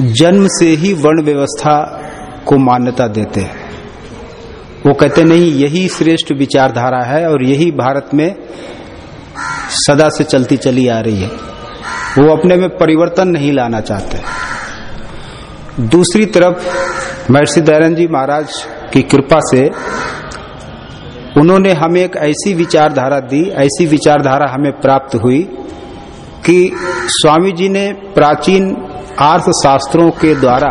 जन्म से ही वर्ण व्यवस्था को मान्यता देते हैं। वो कहते नहीं, यही श्रेष्ठ विचारधारा है और यही भारत में सदा से चलती चली आ रही है। वो अपने में परिवर्तन नहीं लाना चाहते। दूसरी तरफ़, महर्षि दयानंद जी महाराज की कृपा से उन्होंने हमें एक ऐसी विचारधारा दी, ऐसी विचारधारा हमें प्राप्त हुई कि स्वामी जी ने प्राचीन अर्थशास्त्रों के द्वारा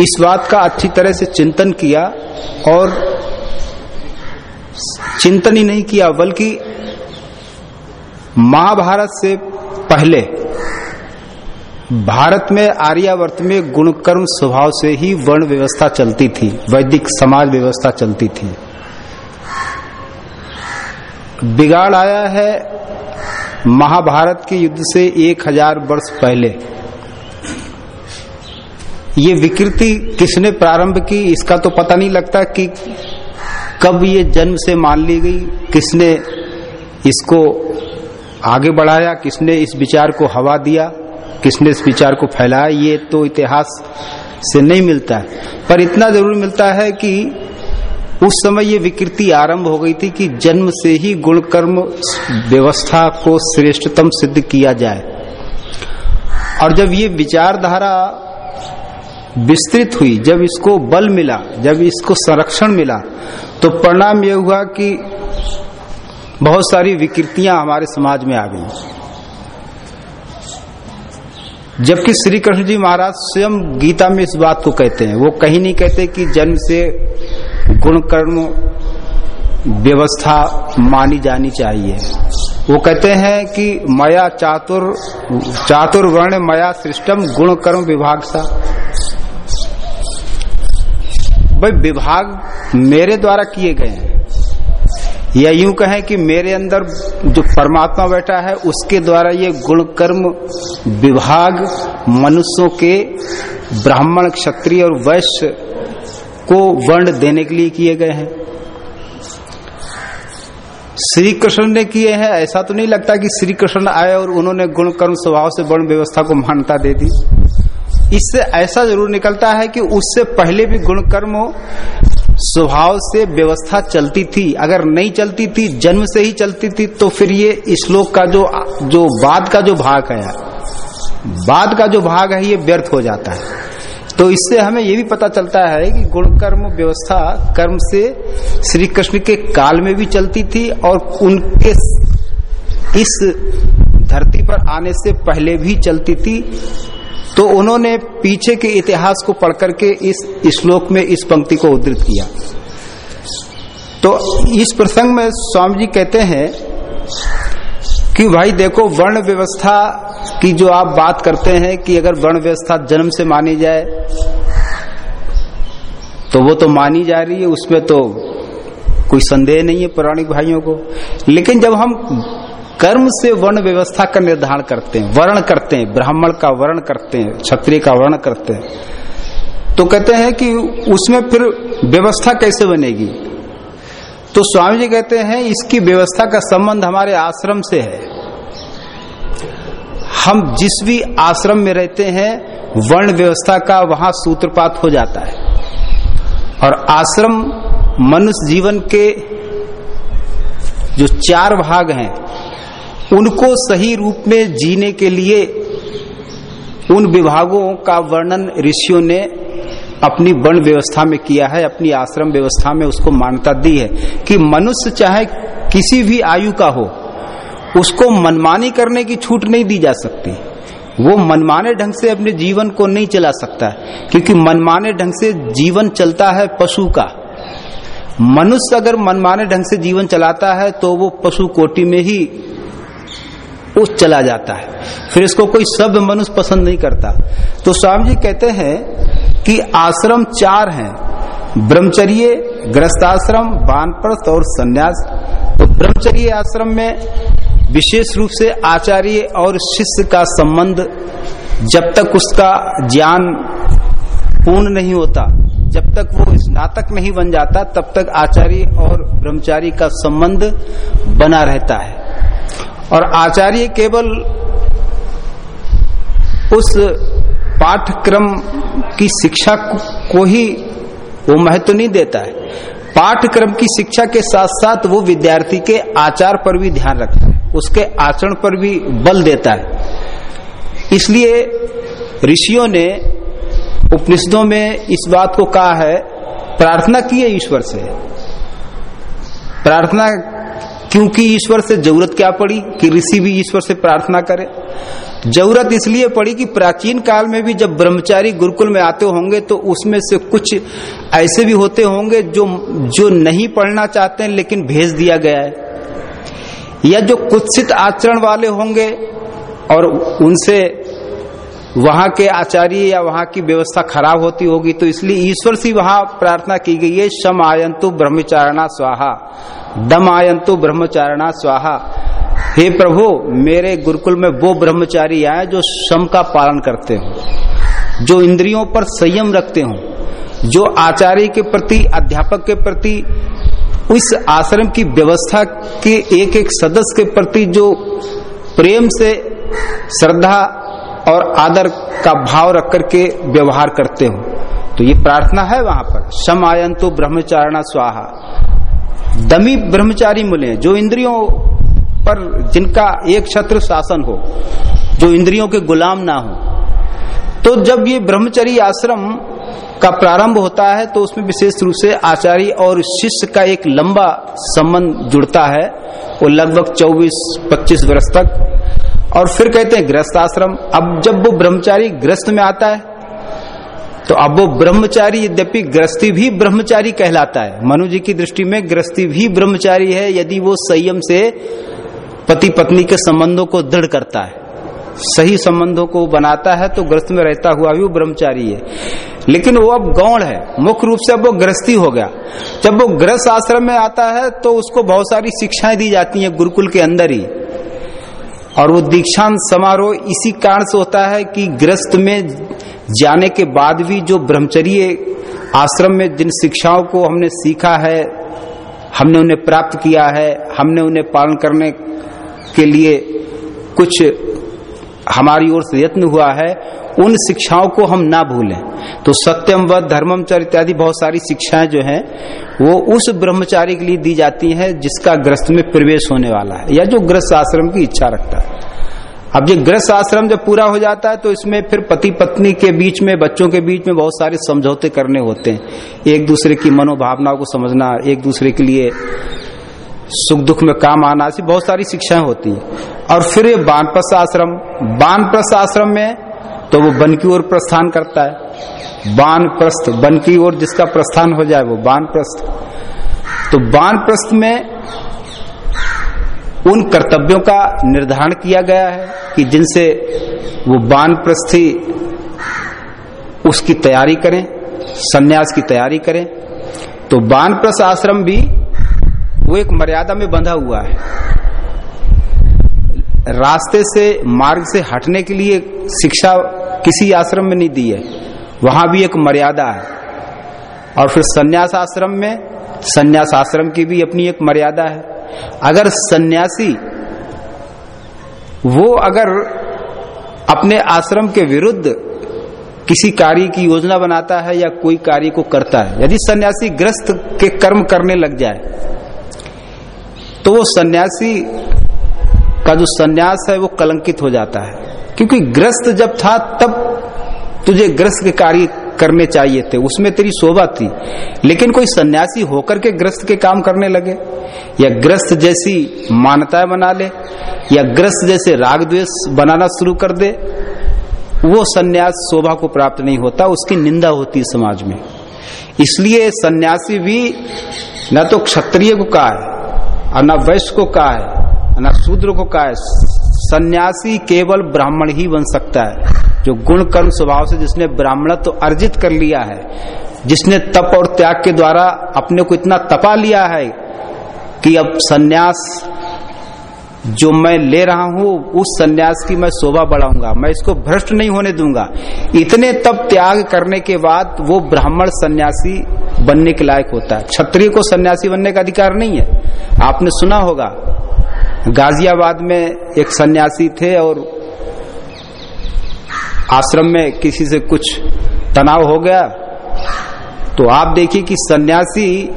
इस बात का अच्छी तरह से चिंतन किया और चिंतन ही नहीं किया, बल्कि महाभारत से पहले भारत में आर्यावर्त में गुणकर्म स्वभाव से ही वर्ण व्यवस्था चलती थी, वैदिक समाज व्यवस्था चलती थी। बिगाड़ आया है महाभारत के युद्ध से एक हज़ार वर्ष पहले। ये विकृति किसने प्रारंभ की, इसका तो पता नहीं लगता कि कब ये जन्म से मान ली गई, किसने इसको आगे बढ़ाया, किसने इस विचार को हवा दिया, किसने इस विचार को फैलाया, ये तो इतिहास से नहीं मिलता पर इतना ज़रूर मिलता है कि उस समय ये विकृति आरंभ हो गई थी कि जन्म से ही गुण कर्म व्यवस्था को श्रेष्ठतम सिद्ध किया जाए। और जब ये विचारधारा विस्तृत हुई, जब इसको बल मिला, जब इसको संरक्षण मिला तो परिणाम यह हुआ कि बहुत सारी विकृतियाँ हमारे समाज में आ गई। जबकि श्री कृष्ण जी महाराज स्वयं गीता में इस बात को कहते हैं। वो कहीं नहीं कहते कि जन्म से गुण कर्म व्यवस्था मानी जानी चाहिए। वो कहते हैं कि मया चातुर, चातुर्वर्ण मया सृष्टम गुण कर्म विभाग सा। भाई, विभाग मेरे द्वारा किए गए हैं। या यूँ कहें कि मेरे अंदर जो परमात्मा बैठा है, उसके द्वारा ये गुण कर्म विभाग मनुष्यों के ब्राह्मण, क्षत्रिय और वैश्य को वर्ण देने के लिए किए गए हैं। श्री कृष्ण ने किए हैं, ऐसा तो नहीं लगता कि श्री कृष्ण आए और उन्होंने गुण कर्म स्वभाव से वर्ण व्यवस्था को मान्यता दे दी। इससे ऐसा ज़रूर निकलता है कि उससे पहले भी गुण कर्म स्वभाव से व्यवस्था चलती थी। अगर नहीं चलती थी, जन्म से ही चलती थी तो फिर ये श्लोक का जो जो बाद का जो भाग है बाद का जो भाग है, ये व्यर्थ हो जाता है। तो इससे हमें ये भी पता चलता है कि गुण कर्म व्यवस्था कर्म से श्री कृष्ण के काल में भी चलती थी और उनके इस धरती पर आने से पहले भी चलती थी। तो उन्होंने पीछे के इतिहास को पढ़ करके इस श्लोक में इस पंक्ति को उद्धृत किया। तो इस प्रसंग में स्वामी जी कहते हैं कि भाई देखो वर्ण व्यवस्था की जो आप बात करते हैं कि अगर वर्ण व्यवस्था जन्म से मानी जाए तो वो तो मानी जा रही है, उसमें तो कोई संदेह नहीं है पौराणिक भाइयों को। लेकिन जब हम कर्म से वर्ण व्यवस्था का निर्धारण करते हैं, वर्ण करते हैं, ब्राह्मण का वर्ण करते हैं, क्षत्रिय का वर्ण करते हैं तो कहते हैं कि उसमें फिर व्यवस्था कैसे बनेगी? तो स्वामी जी कहते हैं, इसकी व्यवस्था का संबंध हमारे आश्रम से है। हम जिस भी आश्रम में रहते हैं, वर्ण व्यवस्था का वहाँ सूत्रपात हो जाता है। और आश्रम मनुष्य जीवन के जो चार भाग हैं, उनको सही रूप में जीने के लिए उन विभागों का वर्णन ऋषियों ने अपनी वर्ण व्यवस्था में किया है, अपनी आश्रम व्यवस्था में उसको मान्यता दी है कि मनुष्य चाहे किसी भी आयु का हो उसको मनमानी करने की छूट नहीं दी जा सकती। वो मनमाने ढंग से अपने जीवन को नहीं चला सकता, क्योंकि मनमाने ढंग से जीवन चलता है पशु का। मनुष्य अगर मनमाने ढंग से जीवन चलाता है तो वो पशु कोटि में ही उस चला जाता है। फिर इसको कोई सब मनुष्य पसंद नहीं करता। तो स्वामी जी कहते हैं कि आश्रम चार हैं, ब्रह्मचर्य ग्रस्ताश्रम वानप्रस्थ और संन्यास। तो ब्रह्मचर्य आश्रम में विशेष रूप से आचार्य और शिष्य का संबंध जब तक उसका ज्ञान पूर्ण नहीं होता, जब तक वो स्नातक नहीं बन जाता, तब तक आचार्य और ब्रह्मचारी का संबंध बना रहता है। और आचार्य केवल उस पाठ्यक्रम की शिक्षा को ही वो महत्व नहीं देता है। पाठ्यक्रम की शिक्षा के साथ साथ वो विद्यार्थी के आचार पर भी ध्यान रखता है। उसके आचरण पर भी बल देता है। इसलिए ऋषियों ने उपनिषदों में इस बात को कहा है, प्रार्थना की है ईश्वर से। प्रार्थना क्योंकि ईश्वर से ज़रूरत क्या पड़ी कि ऋषि भी ईश्वर से प्रार्थना करे? ज़रूरत इसलिए पड़ी कि प्राचीन काल में भी जब ब्रह्मचारी गुरुकुल में आते होंगे तो उसमें से कुछ ऐसे भी होते होंगे जो जो नहीं पढ़ना चाहते हैं लेकिन भेज दिया गया है। या जो कुत्सित आचरण वाले होंगे और उनसे वहाँ के आचार्य या वहाँ की व्यवस्था खराब होती होगी तो इसलिए ईश्वर से वहाँ प्रार्थना की गई है, शम आयंतु ब्रह्मचारणा स्वाहा। दम आयंतु ब्रह्मचारणा स्वाहा। हे प्रभु, मेरे गुरुकुल में वो ब्रह्मचारी आए जो शम का पालन करते हो, जो इंद्रियों पर संयम रखते हो, जो आचार्य के प्रति, अध्यापक के प्रति उस आश्रम की व्यवस्था के एक एक सदस्य के प्रति जो प्रेम से, श्रद्धा और आदर का भाव रख करके व्यवहार करते हो। तो ये प्रार्थना है वहाँ पर। शम आयंतु ब्रह्मचारणा स्वाहा। दमी ब्रह्मचारी मिले, जो इंद्रियों पर जिनका एक छत्र शासन हो, जो इंद्रियों के गुलाम ना हो। तो जब ये ब्रह्मचरी आश्रम का प्रारंभ होता है तो उसमें विशेष रूप से आचार्य और शिष्य का एक लंबा संबंध जुड़ता है। वो लगभग 24-25 वर्ष तक। और फिर कहते हैं ग्रस्त आश्रम अब जब वो ब्रह्मचारी ग्रस्त में आता है तो अब वो ब्रह्मचारी यद्यपि ग्रस्ती भी ब्रह्मचारी कहलाता है। मनु जी की दृष्टि में ग्रस्ती भी ब्रह्मचारी है, यदि वो संयम से पति पत्नी के संबंधों को दृढ़ करता है। सही संबंधों को बनाता है तो ग्रस्त में रहता हुआ भी वो ब्रह्मचारी है। लेकिन वो अब गौण है। मुख्य रूप से अब वो ग्रस्ती हो गया। जब वो ग्रस्त आश्रम में आता है तो उसको बहुत सारी शिक्षाएँ दी जाती हैं गुरुकुल के अंदर ही। और वो दीक्षांत समारोह इसी कारण से होता है कि ग्रस्त में जाने के बाद भी जो ब्रह्मचर्य आश्रम में जिन शिक्षाओं को हमने सीखा है, हमने उन्हें प्राप्त किया है, हमने उन्हें पालन करने के लिए कुछ हमारी ओर से यत्न हुआ है, उन शिक्षाओं को हम ना भूलें। तो सत्यम व धर्मम चर इत्यादि बहुत सारी शिक्षाएँ जो हैं, वो उस ब्रह्मचारी के लिए दी जाती हैं जिसका ग्रस्त में प्रवेश होने वाला है, या जो ग्रस्त आश्रम की इच्छा रखता है। अब ये ग्रस्त आश्रम जब पूरा हो जाता है तो इसमें फिर पति पत्नी के बीच में, बच्चों के बीच में बहुत सारे समझौते करने होते हैं। एक दूसरे की मनोभावनाओं को समझना, एक दूसरे के लिए सुख दुख में काम आना, ऐसी बहुत सारी शिक्षाएँ होती हैं। और फिर ये बानप्रस्थ आश्रम बानप्रस्थ आश्रम में तो वो बन की ओर प्रस्थान करता है। बानप्रस्थ, बन की ओर जिसका प्रस्थान हो जाए वो बानप्रस्थ। तो बानप्रस्थ में उन कर्तव्यों का निर्धारण किया गया है कि जिनसे वो बानप्रस्थी उसकी तैयारी करें, सन्यास की तैयारी करें। तो बानप्रस्थ आश्रम भी वो एक मर्यादा में बंधा हुआ है। रास्ते से, मार्ग से हटने के लिए शिक्षा किसी आश्रम में नहीं दी है। वहाँ भी एक मर्यादा है। और फिर सन्यास आश्रम में, सन्यास आश्रम की भी अपनी एक मर्यादा है। अगर सन्यासी, वो अगर अपने आश्रम के विरुद्ध किसी कार्य की योजना बनाता है या कोई कार्य को करता है, यदि सन्यासी ग्रस्त के कर्म करने लग जाए तो वो सन्यासी का जो सन्यास है वो कलंकित हो जाता है। क्योंकि ग्रस्त जब था, तब तुझे ग्रस्त के कार्य करने चाहिए थे। उसमें तेरी शोभा थी। लेकिन कोई सन्यासी होकर के ग्रस्त के काम करने लगे। या ग्रस्त जैसी मान्यताएँ बना ले, या ग्रस्त जैसे राग द्वेष बनाना शुरू कर दे, वो सन्यास शोभा को प्राप्त नहीं होता, उसकी निंदा होती है समाज में। इसलिए सन्यासी भी न तो क्षत्रिय को कहा है, और न वैश्य को कहा है। न शूद्र को कहा है। सन्यासी केवल ब्राह्मण ही बन सकता है। जो गुण कर्म स्वभाव से जिसने ब्राह्मणत्व तो अर्जित कर लिया है, जिसने तप और त्याग के द्वारा अपने को इतना तपा लिया है कि अब सन्यास जो मैं ले रहा हूँ, उस सन्यास की मैं शोभा बढ़ाऊँगा। मैं इसको भ्रष्ट नहीं होने दूँगा। इतने तब त्याग करने के बाद वो ब्राह्मण सन्यासी बनने के लायक होता है। क्षत्रिय को सन्यासी बनने का अधिकार नहीं है। आपने सुना होगा गाजियाबाद में एक सन्यासी थे और आश्रम में किसी से कुछ तनाव हो गया। तो आप देखिए कि सन्यासी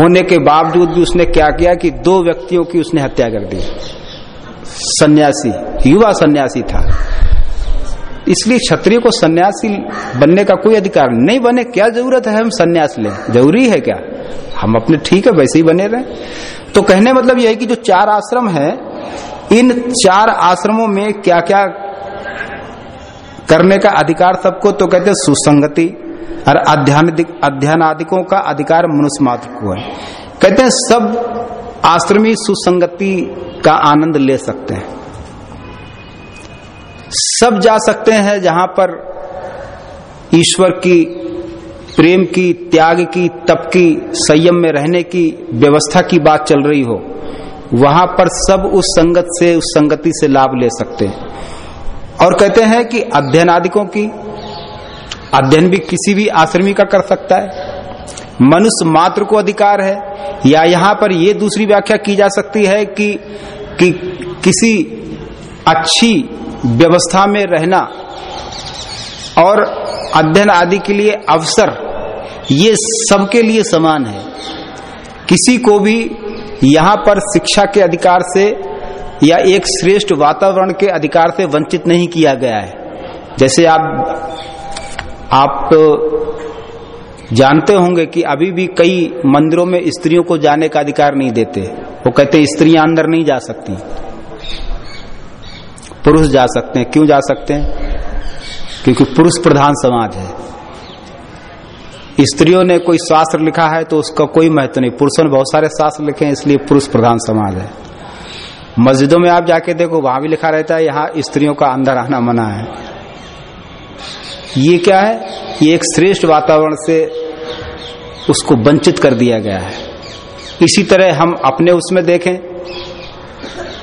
होने के बावजूद भी उसने क्या किया कि दो व्यक्तियों की उसने हत्या कर दी। सन्यासी, युवा सन्यासी था। इसलिए क्षत्रिय को सन्यासी बनने का कोई अधिकार नहीं बने। क्या ज़रूरत है हम सन्यास लें? ज़रूरी है क्या? हम अपने ठीक है, वैसे ही बने रहे। तो कहने मतलब यह है कि जो चार आश्रम है, इन चार आश्रमों में क्या क्या करने का अधिकार सबको? तो कहते हैं सुसंगति और अध्ययन आदिकों का अधिकार मनुष्य मात्र को है। कहते हैं सब आश्रमी सुसंगति का आनंद ले सकते हैं। सब जा सकते हैं जहाँ पर ईश्वर की प्रेम की त्याग की तप की संयम में रहने की व्यवस्था की बात चल रही हो वहाँ पर सब उस संगत से उस संगति से लाभ ले सकते हैं। और कहते हैं कि अध्ययन आदिकों की अध्ययन भी किसी भी आश्रमी का कर सकता है। मनुष्य मात्र को अधिकार है या यहाँ पर यह दूसरी व्याख्या की जा सकती है कि, कि किसी अच्छी व्यवस्था में रहना और अध्ययन आदि के लिए अवसर ये सबके लिए समान है। किसी को भी यहाँ पर शिक्षा के अधिकार से या एक श्रेष्ठ वातावरण के अधिकार से वंचित नहीं किया गया है। जैसे आप आप जानते होंगे कि अभी भी कई मंदिरों में स्त्रियों को जाने का अधिकार नहीं देते। वो कहते स्त्रियाँ अंदर नहीं जा सकती। पुरुष जा सकते हैं। क्यों जा सकते हैं? क्योंकि पुरुष प्रधान समाज है। स्त्रियों ने कोई शास्त्र लिखा है तो उसका कोई महत्व नहीं। पुरुषों ने बहुत सारे शास्त्र लिखे हैं, इसलिए पुरुष प्रधान समाज है। मस्जिदों में आप जाके देखो, वहाँ भी लिखा रहता है, यहाँ स्त्रियों का अंदर आना मना है। ये क्या है? ये एक श्रेष्ठ वातावरण से उसको वंचित कर दिया गया है। इसी तरह हम अपने उसमें देखें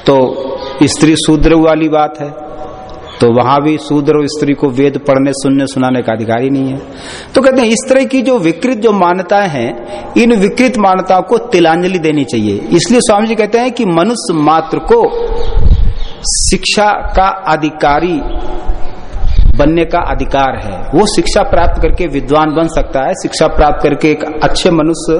तो स्त्री शूद्र वाली बात है तो वहाँ भी शूद्र स्त्री को वेद पढ़ने, सुनने, सुनाने का अधिकार ही नहीं है। तो कहते हैं, इस तरह की जो विकृत जो मान्यताएँ हैं, इन विकृत मान्यताओं को तिलांजलि देनी चाहिए। इसलिए स्वामी जी कहते हैं कि मनुष्य मात्र को शिक्षा का अधिकारी बनने का अधिकार है। वो शिक्षा प्राप्त करके विद्वान बन सकता है, शिक्षा प्राप्त करके एक अच्छे मनुष्य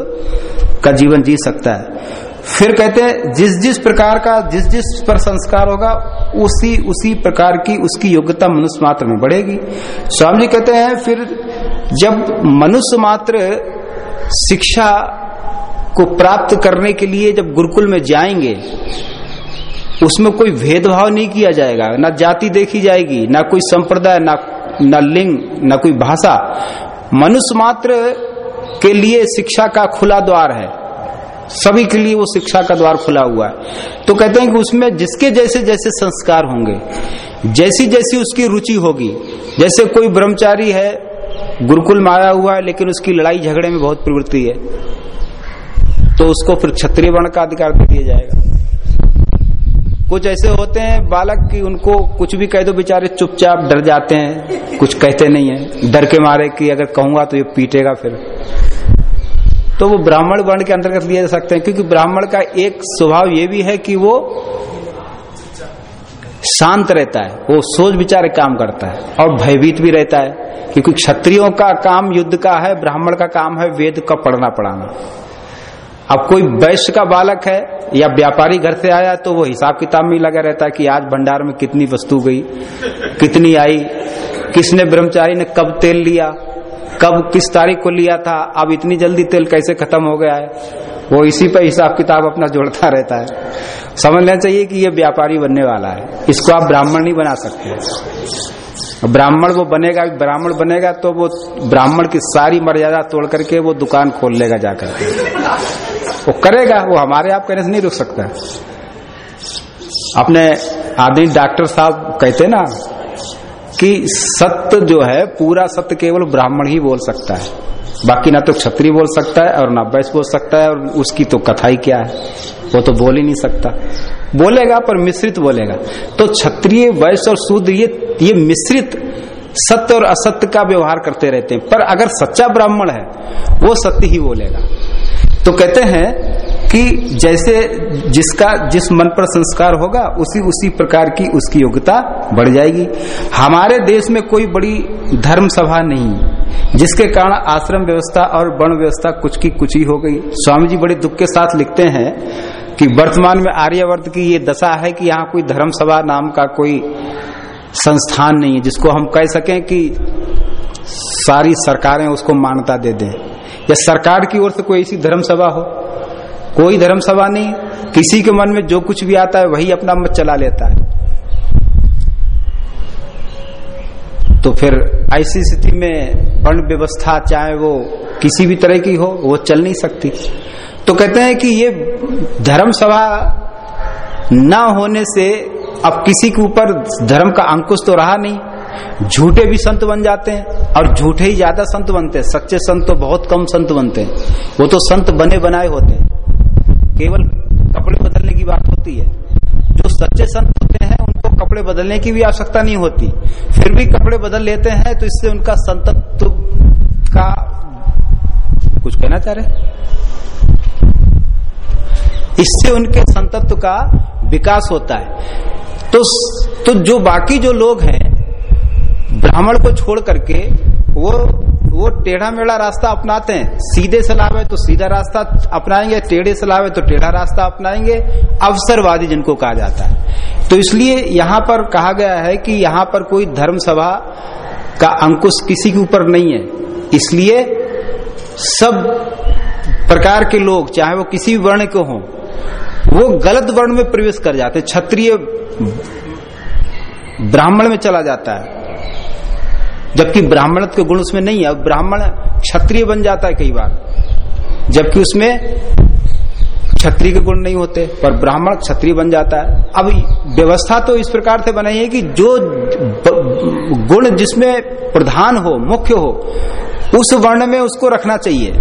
का जीवन जी सकता है। फिर कहते हैं, जिस जिस प्रकार का, जिस जिस पर संस्कार होगा, उसी उसी प्रकार की उसकी योग्यता मनुष्य मात्र में बढ़ेगी। स्वामी जी कहते हैं, फिर जब मनुष्य मात्र शिक्षा को प्राप्त करने के लिए जब गुरुकुल में जाएँगे, उसमें कोई भेदभाव नहीं किया जाएगा। ना जाति देखी जाएगी, ना कोई संप्रदाय, ना, न लिंग, न कोई भाषा। मनुष्य मात्र के लिए शिक्षा का खुला द्वार है। सभी के लिए वो शिक्षा का द्वार खुला हुआ है। तो कहते हैं कि उसमें जिसके जैसे जैसे संस्कार होंगे, जैसी जैसी उसकी रुचि होगी, जैसे कोई ब्रह्मचारी है, गुरुकुल में आया हुआ है, लेकिन उसकी लड़ाई झगड़े में बहुत प्रवृत्ति है तो उसको फिर क्षत्रिय वर्ण का अधिकार दे दिया जाएगा। कुछ ऐसे होते हैं, बालक की उनको कुछ भी कह दो, बेचारे चुपचाप डर जाते हैं, कुछ कहते नहीं है। डर के मारे कि अगर कहूँगा तो ये पीटेगा फिर। तो वो ब्राह्मण वर्ण के अंतर्गत लिए जा सकते हैं, क्योंकि ब्राह्मण का एक स्वभाव ये भी है कि वो शांत रहता है, वो सोच विचार काम करता है और भयभीत भी रहता है, क्योंकि क्षत्रियों का काम युद्ध का है, ब्राह्मण का काम है वेद का पढ़ना पढ़ाना। अब कोई वैश्य का बालक है या व्यापारी घर से आया तो वो हिसाब किताब में लगा रहता है कि आज भंडार में कितनी वस्तु गई, कितनी आई, किसने ब्रह्मचारी ने कब तेल लिया कब किस तारीख को लिया था, अब इतनी जल्दी तेल कैसे खत्म हो गया है? वो इसी पर हिसाब किताब अपना जोड़ता रहता है। समझ लेना चाहिए कि ये व्यापारी बनने वाला है। इसको आप ब्राह्मण नहीं बना सकते ब्राह्मण वो बनेगा, ब्राह्मण बनेगा तो वो ब्राह्मण की सारी मर्यादा तोड़ करके वो दुकान खोल लेगा जाकर वो करेगा, वो हमारे आप कहने से नहीं रुक सकता। अपने आदमी डॉक्टर साहब कहते ना कि सत्य जो है, पूरा सत्य केवल ब्राह्मण ही बोल सकता है। बाकी ना तो क्षत्रिय बोल सकता है और ना वैश्य बोल सकता है और उसकी तो कथा ही क्या है? वो तो बोल ही नहीं सकता। बोलेगा पर मिश्रित बोलेगा। तो क्षत्रिय, वैश्य और शूद्र, ये ये मिश्रित सत्य और असत्य का व्यवहार करते रहते हैं। पर अगर सच्चा ब्राह्मण है, वो सत्य ही बोलेगा। तो कहते हैं कि जैसे जिसका, जिस मन पर संस्कार होगा, उसी उसी प्रकार की उसकी योग्यता बढ़ जाएगी। हमारे देश में कोई बड़ी धर्म सभा नहीं, जिसके कारण आश्रम व्यवस्था और वर्ण व्यवस्था कुछ की कुछ ही हो गई। स्वामी जी बड़े दुख के साथ लिखते हैं कि वर्तमान में आर्यवर्त की ये दशा है कि यहाँ कोई धर्म सभा नाम का कोई संस्थान नहीं है, जिसको हम कह सकें कि सारी सरकारें उसको मान्यता दे दें। या सरकार की ओर से कोई ऐसी धर्म सभा हो कोई धर्म सभा नहीं। किसी के मन में जो कुछ भी आता है, वही अपना मत चला लेता है। तो फिर ऐसी स्थिति में वर्ण व्यवस्था, चाहे वो किसी भी तरह की हो, वो चल नहीं सकती। तो कहते हैं कि ये धर्म सभा न होने से अब किसी के ऊपर धर्म का अंकुश तो रहा नहीं। झूठे भी संत बन जाते हैं और झूठे ही ज़्यादा संत बनते हैं। सच्चे संत तो बहुत कम संत बनते हैं। वो तो संत बने बनाए होते हैं। केवल कपड़े बदलने की बात होती है। जो सच्चे संत होते हैं, उनको कपड़े बदलने की भी आवश्यकता नहीं होती। फिर भी कपड़े बदल लेते हैं तो इससे उनका संतत्व का कुछ कहना चाह रहे इससे उनके संतत्व का विकास होता है। तो तो जो बाकी जो लोग हैं, ब्राह्मण को छोड़ करके, वो वो टेढ़ा मेढ़ा रास्ता अपनाते हैं। सीधे सलावे तो सीधा रास्ता अपनाएँगे, टेढ़े सलावे तो टेढ़ा रास्ता अपनाएँगे। अवसरवादी जिनको कहा जाता है। तो इसलिए यहाँ पर कहा गया है कि यहाँ पर कोई धर्म सभा का अंकुश किसी के ऊपर नहीं है। इसलिए सब प्रकार के लोग, चाहे वो किसी भी वर्ण के हों, वो गलत वर्ण में प्रवेश कर जाते क्षत्रिय ब्राह्मण में चला जाता है। जबकि ब्राह्मण के गुण उसमें नहीं है। ब्राह्मण क्षत्रिय बन जाता है कई बार। जबकि उसमें क्षत्रिय के गुण नहीं होते, पर ब्राह्मण क्षत्रिय बन जाता है। अब व्यवस्था तो इस प्रकार से बनाई है कि जो गुण जिसमें प्रधान हो, मुख्य हो, उस वर्ण में उसको रखना चाहिए।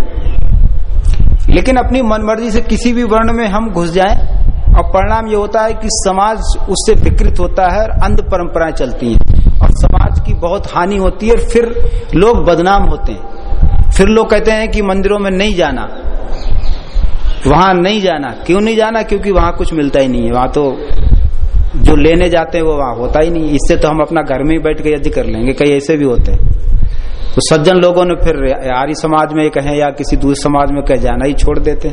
लेकिन अपनी मनमर्जी से किसी भी वर्ण में हम घुस जाएँ और परिणाम ये होता है कि समाज उससे विकृत होता है और अंध परंपराएँ चलती हैं। और समाज की बहुत हानि होती है, फिर लोग बदनाम होते हैं। फिर लोग कहते हैं कि मंदिरों में नहीं जाना, वहाँ नहीं जाना। क्यों नहीं जाना? क्योंकि वहाँ कुछ मिलता ही नहीं है। वहाँ तो जो लेने जाते हैं, वो वहाँ होता ही नहीं। इससे तो हम अपना घर में ही बैठ के यदि कर लेंगे कई ऐसे भी होते हैं। तो सज्जन लोगों ने फिर आर्य समाज में कहें या किसी दूसरे समाज में कह, जाना ही छोड़ देते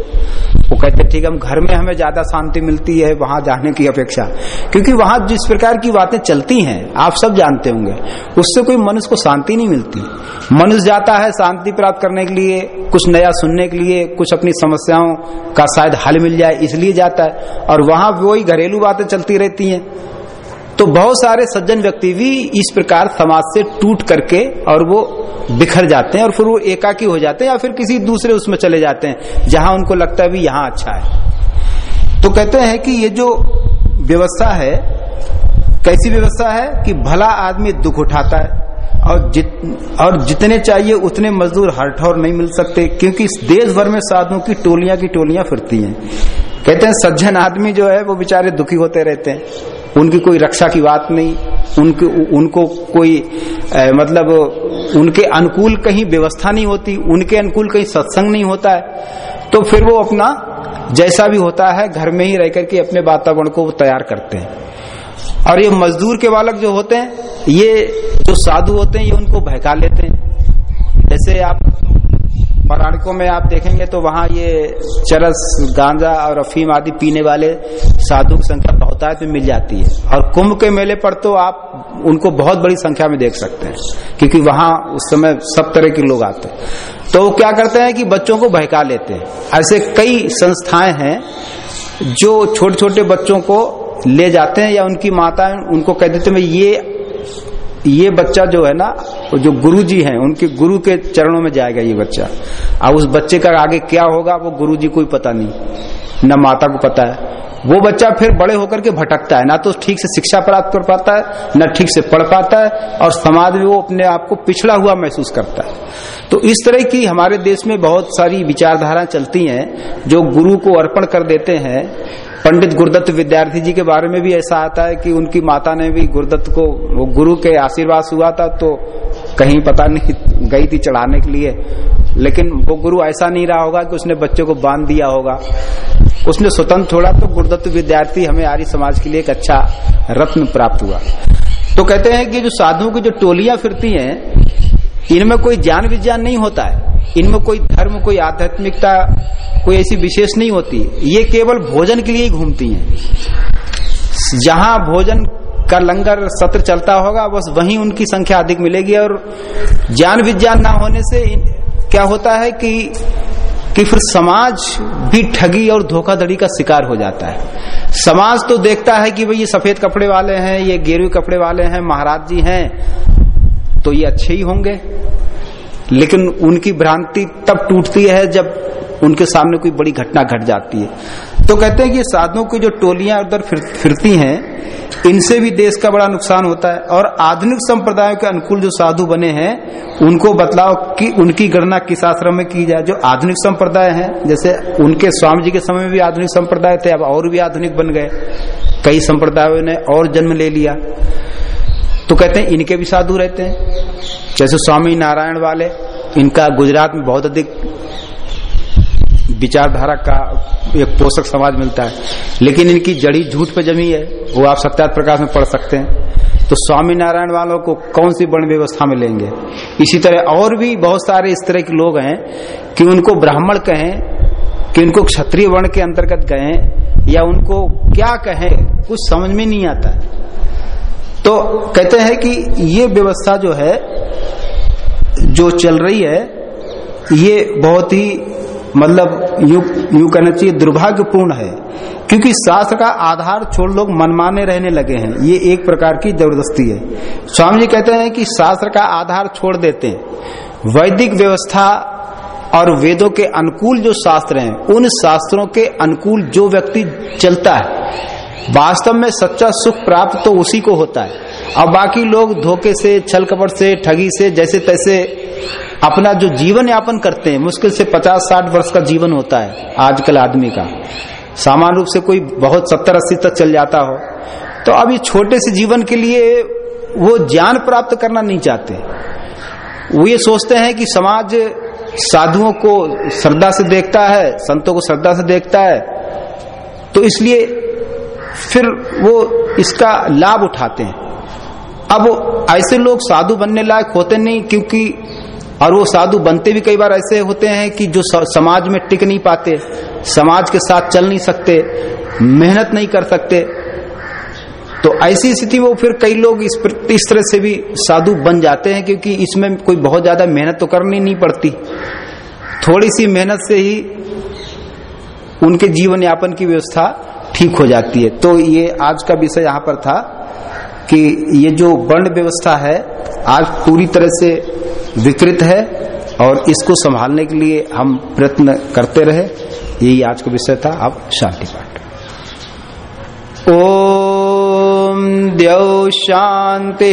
वो कहते ठीक है, हम घर में हमें ज़्यादा शांति मिलती है, वहाँ जाने की अपेक्षा। क्योंकि वहाँ जिस प्रकार की बातें चलती हैं, आप सब जानते होंगे, उससे कोई मनुष्य को शांति नहीं मिलती। मनुष्य जाता है शांति प्राप्त करने के लिए, कुछ नया सुनने के लिए, कुछ अपनी समस्याओं का शायद हल मिल जाए, इसलिए जाता है। और वहाँ वही घरेलू बातें चलती रहती हैं। तो बहुत सारे सज्जन व्यक्ति भी इस प्रकार समाज से टूट करके और वो बिखर जाते हैं और फिर वो एकाकी हो जाते हैं या फिर किसी दूसरे उसमें चले जाते हैं, जहाँ उनको लगता है भी यहाँ अच्छा है। तो कहते हैं कि ये जो व्यवस्था है, कैसी व्यवस्था है कि भला आदमी दुख उठाता है और जित, और जितने चाहिए उतने मजदूर हर ठौर नहीं मिल सकते, क्योंकि देश भर में साधुओं की टोलियाँ की टोलियाँ फिरती हैं। कहते हैं सज्जन आदमी जो है, वो बेचारे दुखी होते रहते हैं। उनकी कोई रक्षा की बात नहीं उनके उनको कोई ए, मतलब उनके अनुकूल कहीं व्यवस्था नहीं होती उनके अनुकूल कहीं सत्संग नहीं होता है। तो फिर वो अपना जैसा भी होता है घर में ही रह करके अपने वातावरण को तैयार करते हैं। और ये मजदूर के बालक जो होते हैं ये जो साधु होते हैं ये उनको बहका लेते हैं। जैसे आप पौराणिकों में आप देखेंगे तो वहाँ ये चरस गांजा और अफीम आदि पीने वाले साधु की संख्या बहुतायत में मिल जाती है। और कुंभ के मेले पर तो आप उनको बहुत बड़ी संख्या में देख सकते हैं, क्योंकि वहाँ उस समय सब तरह के लोग आते हैं। तो वो क्या करते हैं कि बच्चों को बहका लेते हैं। ऐसे कई संस्थाएँ हैं जो छोटे छोटे बच्चों को ले जाते हैं या उनकी माता उनको कह देते हैं ये ये बच्चा जो है ना जो गुरु जी हैं, उनके गुरु के चरणों में जाएगा ये बच्चा। अब उस बच्चे का आगे क्या होगा, वो गुरु जी को ही पता नहीं, न माता को पता है। वो बच्चा फिर बड़े होकर के भटकता है। ना तो ठीक से शिक्षा प्राप्त कर पाता है, न ठीक से पढ़ पाता है और समाज में वो अपने आप को पिछड़ा हुआ महसूस करता है। तो इस तरह की हमारे देश में बहुत सारी विचारधारा चलती हैं, जो गुरु को अर्पण कर देते हैं। पंडित गुरुदत्त विद्यार्थी जी के बारे में भी ऐसा आता है कि उनकी माता ने भी गुरुदत्त को, वो गुरु के आशीर्वाद हुआ था तो कहीं पता नहीं गई थी चढ़ाने के लिए। लेकिन वो गुरु ऐसा नहीं रहा होगा कि उसने बच्चे को बाँध दिया होगा। उसने स्वतंत्र छोड़ा तो गुरुदत्त विद्यार्थी हमें आर्य समाज के लिए एक अच्छा रत्न प्राप्त हुआ। तो कहते हैं कि जो साधुओं की जो टोलियाँ फिरती हैं, इनमें कोई ज्ञान विज्ञान नहीं होता है। इनमें कोई धर्म, कोई आध्यात्मिकता, कोई ऐसी विशेष नहीं होती। ये केवल भोजन के लिए ही घूमती हैं। जहाँ भोजन का लंगर सत्र चलता होगा, बस वहीं उनकी संख्या अधिक मिलेगी। और ज्ञान विज्ञान ना होने से क्या होता है कि कि फिर समाज भी ठगी और धोखाधड़ी का शिकार हो जाता है। समाज तो देखता है कि भाई ये सफ़ेद कपड़े वाले हैं, ये गेरु कपड़े वाले हैं, महाराज जी हैं तो ये अच्छे ही होंगे। लेकिन उनकी भ्रांति तब टूटती है जब उनके सामने कोई बड़ी घटना घट जाती है। तो कहते हैं कि साधुओं की जो टोलियाँ उधर फिर, फिरती हैं इनसे भी देश का बड़ा नुकसान होता है। और आधुनिक संप्रदायों के अनुकूल जो साधु बने हैं उनको बतलाओ कि उनकी गणना किस आश्रम में की जाए जो आधुनिक संप्रदाय हैं जैसे उनके स्वामी जी के समय में भी आधुनिक संप्रदाय थे अब और भी आधुनिक बन गए। कई संप्रदायों ने और जन्म ले लिया। तो कहते हैं इनके भी साधु रहते हैं। जैसे स्वामी नारायण वाले इनका गुजरात में बहुत अधिक विचारधारा का एक पोषक समाज मिलता है। लेकिन इनकी जड़ी झूठ पे जमी है, वो आप सत्यात प्रकाश में पढ़ सकते हैं। तो स्वामी नारायण वालों को कौन सी वर्ण व्यवस्था में लेंगे? इसी तरह और भी बहुत सारे इस तरह के लोग हैं कि उनको ब्राह्मण कहें, कि उनको क्षत्रिय वर्ण के अंतर्गत कहें, या उनको क्या कहें, कुछ समझ में नहीं आता। तो कहते हैं कि ये व्यवस्था जो है, जो चल रही है, ये बहुत ही मतलब यू यू कहना चाहिए दुर्भाग्यपूर्ण है। क्योंकि शास्त्र का आधार छोड़ लोग मनमाने रहने लगे हैं। ये एक प्रकार की ज़बरदस्ती है। स्वामी जी कहते हैं कि शास्त्र का आधार छोड़ देते हैं। वैदिक व्यवस्था और वेदों के अनुकूल जो शास्त्र हैं, उन शास्त्रों के अनुकूल जो व्यक्ति चलता है वास्तव में सच्चा सुख प्राप्त तो उसी को होता है। अब बाकी लोग धोखे से, छल कपट से, ठगी से, जैसे तैसे अपना जो जीवन यापन करते हैं, मुश्किल से पचास साठ वर्ष का जीवन होता है आजकल आदमी का। सामान्य रूप से कोई बहुत सत्तर अस्सी तक चल जाता हो। तो अब ये छोटे से जीवन के लिए वो ज्ञान प्राप्त करना नहीं चाहते। वो ये सोचते हैं कि समाज साधुओं को श्रद्धा से देखता है, संतों को श्रद्धा से देखता है। तो इसलिए फिर वो इसका लाभ उठाते हैं। अब ऐसे लोग साधु बनने लायक होते नहीं क्योंकि और वो साधु बनते भी कई बार ऐसे होते हैं कि जो समाज में टिक नहीं पाते समाज के साथ चल नहीं सकते मेहनत नहीं कर सकते। तो ऐसी स्थिति में फिर कई लोग इस, इस तरह से भी साधु बन जाते हैं क्योंकि इसमें कोई बहुत ज़्यादा मेहनत तो करनी नहीं पड़ती। थोड़ी सी मेहनत से ही उनके जीवन यापन की व्यवस्था ठीक हो जाती है। तो ये आज का विषय यहाँ पर था कि ये जो वर्ण व्यवस्था है, आज पूरी तरह से विकृत है और इसको संभालने के लिए हम प्रयत्न करते रहे। यही आज का विषय था। अब शांति पाठ। ओम देव शांति।